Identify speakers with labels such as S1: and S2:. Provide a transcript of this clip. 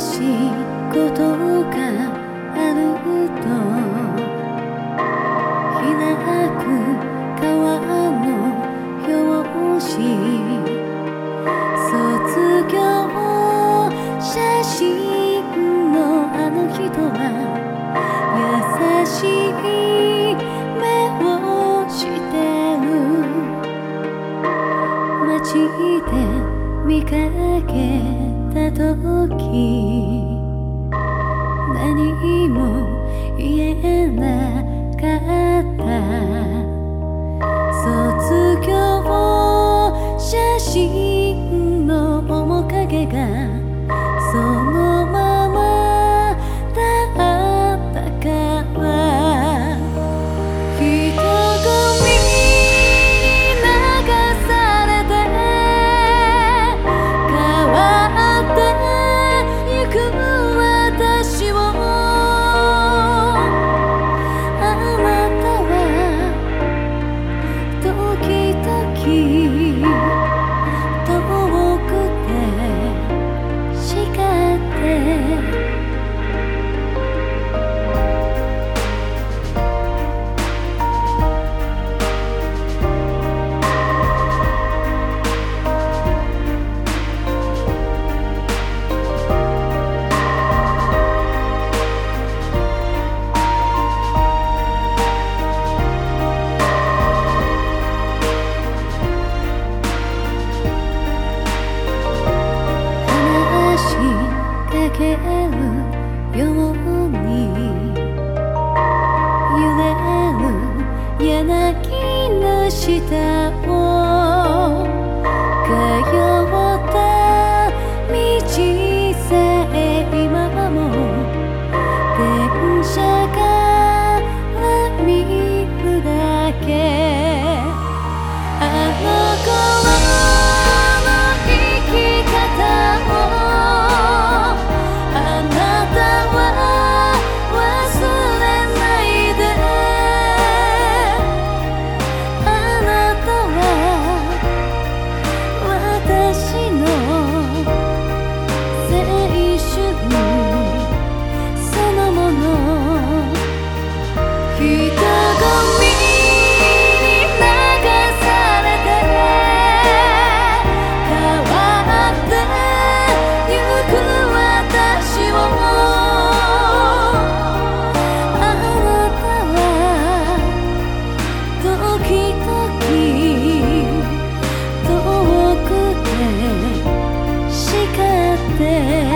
S1: しいことがあると開く川の表紙卒業写真のあの人は優しい街で見かけた時何も言えなかった。卒業写真の面影がした there